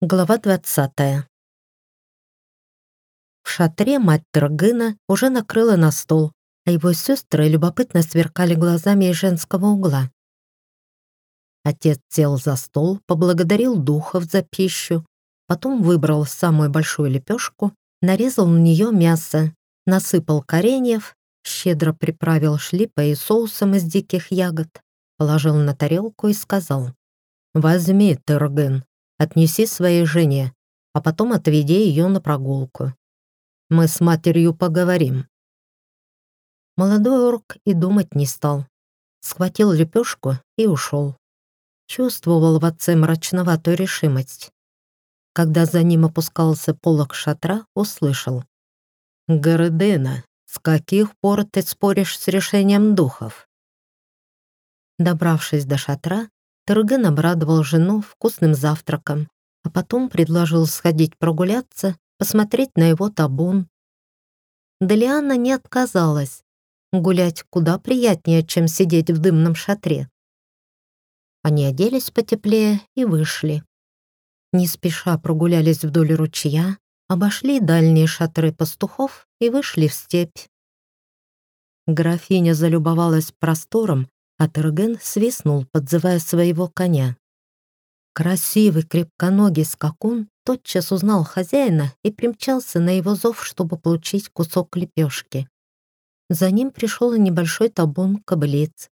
Глава 20. В шатре мать Тургына уже накрыла на стол, а его сестры любопытно сверкали глазами из женского угла. Отец сел за стол, поблагодарил духов за пищу, потом выбрал самую большую лепешку, нарезал на нее мясо, насыпал кореньев, щедро приправил шлипой и соусом из диких ягод, положил на тарелку и сказал «Возьми, Тургын, Отнеси своей жене, а потом отведи ее на прогулку. Мы с матерью поговорим». Молодой орк и думать не стал. Схватил лепешку и ушел. Чувствовал в отце мрачноватую решимость. Когда за ним опускался полок шатра, услышал. «Гордена, с каких пор ты споришь с решением духов?» Добравшись до шатра, Терген обрадовал жену вкусным завтраком, а потом предложил сходить прогуляться, посмотреть на его табун. Делиана не отказалась. Гулять куда приятнее, чем сидеть в дымном шатре. Они оделись потеплее и вышли. Не спеша прогулялись вдоль ручья, обошли дальние шатры пастухов и вышли в степь. Графиня залюбовалась простором а Терген свистнул, подзывая своего коня. Красивый, крепконогий скакун тотчас узнал хозяина и примчался на его зов, чтобы получить кусок лепешки. За ним пришел и небольшой табун кобылиц.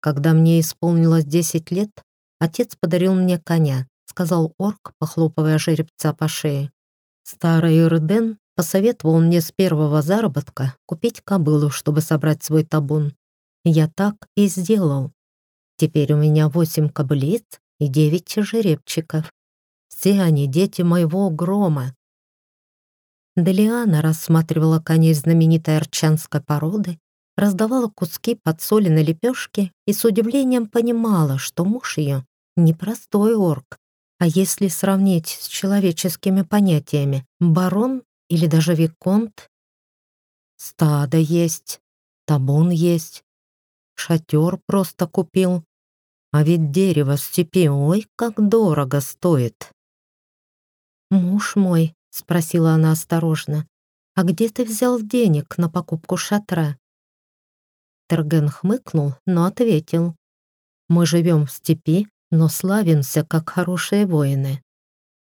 Когда мне исполнилось десять лет, отец подарил мне коня, сказал орк, похлопывая жеребца по шее. Старый Ирден посоветовал мне с первого заработка купить кобылу, чтобы собрать свой табун. Я так и сделал. Теперь у меня восемь кобылиц и девять жеребчиков. Все они дети моего грома. Делиана рассматривала коней знаменитой арчанской породы, раздавала куски подсоленной лепешки и с удивлением понимала, что муж ее непростой орк, а если сравнить с человеческими понятиями, барон или даже виконт, стадо есть, табун есть, шатер просто купил. А ведь дерево в степи, ой, как дорого стоит. «Муж мой», — спросила она осторожно, «а где ты взял денег на покупку шатра?» Терген хмыкнул, но ответил, «Мы живем в степи, но славимся, как хорошие воины.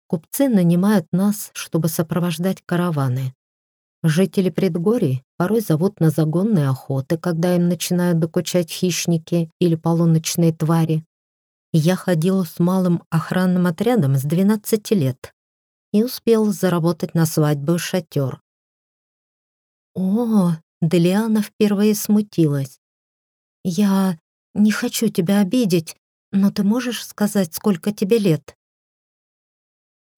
Купцы нанимают нас, чтобы сопровождать караваны. Жители предгорий порой зовут на загонные охоты, когда им начинают докучать хищники или полуночные твари. Я ходил с малым охранным отрядом с 12 лет и успел заработать на свадьбу шатер. «О!» — Делиана впервые смутилась. «Я не хочу тебя обидеть, но ты можешь сказать, сколько тебе лет?»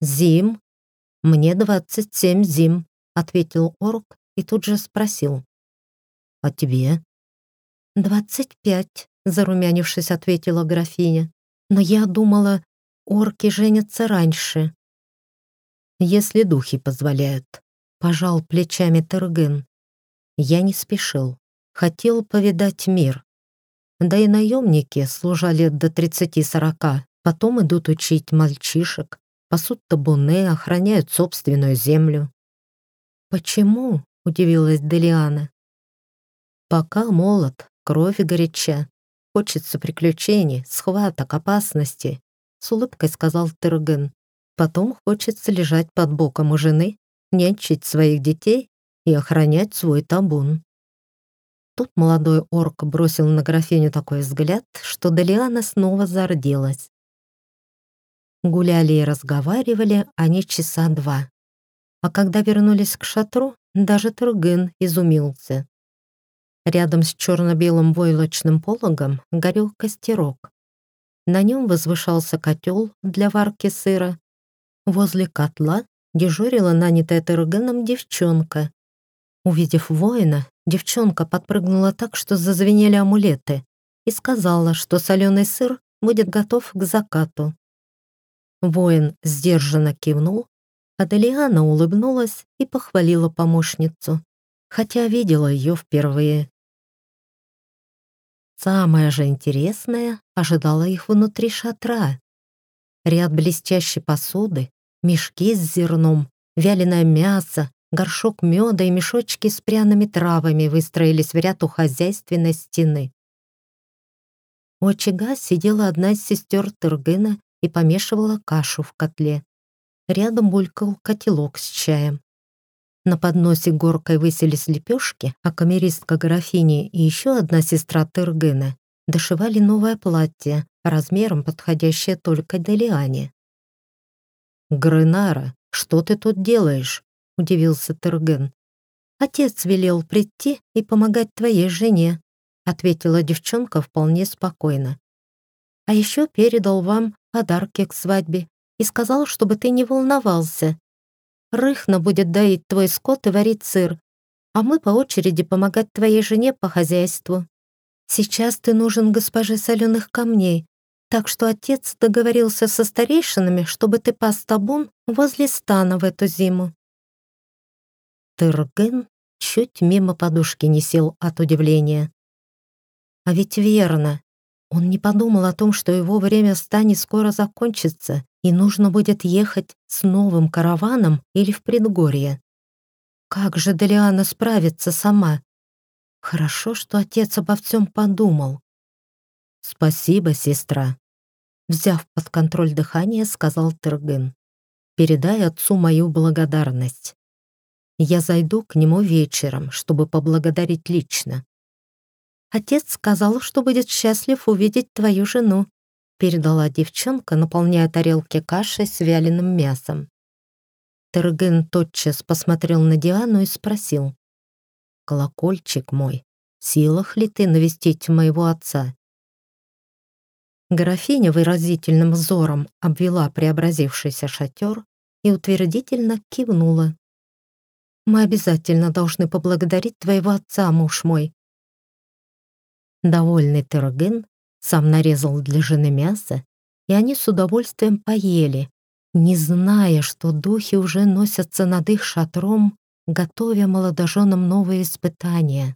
«Зим. Мне 27 зим», ответил орк и тут же спросил. «А тебе?» «Двадцать пять», — зарумянившись, ответила графиня. «Но я думала, орки женятся раньше». «Если духи позволяют», — пожал плечами Терген. Я не спешил, хотел повидать мир. Да и наемники, служа лет до тридцати-сорока, потом идут учить мальчишек, пасут табуны, охраняют собственную землю. «Почему?» — удивилась Делиана. «Пока молод, кровь горяча. Хочется приключений, схваток, опасности», — с улыбкой сказал Терген. «Потом хочется лежать под боком у жены, нянчить своих детей и охранять свой табун». Тут молодой орк бросил на графиню такой взгляд, что Делиана снова зарделась. Гуляли и разговаривали они часа два. А когда вернулись к шатру, даже Турген изумился. Рядом с черно-белым войлочным пологом горел костерок. На нем возвышался котел для варки сыра. Возле котла дежурила нанятая Тургеном девчонка. Увидев воина, девчонка подпрыгнула так, что зазвенели амулеты, и сказала, что соленый сыр будет готов к закату. Воин сдержанно кивнул Аделиана улыбнулась и похвалила помощницу, хотя видела ее впервые. Самое же интересное ожидало их внутри шатра. ряд блестящей посуды, мешки с зерном, вяленое мясо, горшок меда и мешочки с пряными травами выстроились в ряд у хозяйственной стены. У очага сидела одна из сестер Тыргына и помешивала кашу в котле. Рядом булькал котелок с чаем. На подносе горкой выселись лепешки, а камеристка графини и еще одна сестра Тыргына дошивали новое платье, размером подходящее только Делиане. «Гренара, что ты тут делаешь?» — удивился Терген. «Отец велел прийти и помогать твоей жене», — ответила девчонка вполне спокойно. «А еще передал вам подарки к свадьбе и сказал, чтобы ты не волновался. Рыхна будет доить твой скот и варить сыр, а мы по очереди помогать твоей жене по хозяйству. Сейчас ты нужен госпоже соленых камней, так что отец договорился со старейшинами, чтобы ты пас табун возле стана в эту зиму». Тырген чуть мимо подушки не сел от удивления. А ведь верно, он не подумал о том, что его время в стане скоро закончится, и нужно будет ехать с новым караваном или в предгорье. Как же Делиана справится сама? Хорошо, что отец обо всем подумал. «Спасибо, сестра», — взяв под контроль дыхание, сказал Тыргын. «Передай отцу мою благодарность. Я зайду к нему вечером, чтобы поблагодарить лично». «Отец сказал, что будет счастлив увидеть твою жену», передала девчонка, наполняя тарелки кашей с вяленым мясом. Терген тотчас посмотрел на Диану и спросил. «Колокольчик мой, силах ли ты навестить моего отца?» Графиня выразительным взором обвела преобразившийся шатер и утвердительно кивнула. «Мы обязательно должны поблагодарить твоего отца, муж мой». Довольный Терген сам нарезал для жены мясо, и они с удовольствием поели, не зная, что духи уже носятся над их шатром, готовя молодоженам новые испытания.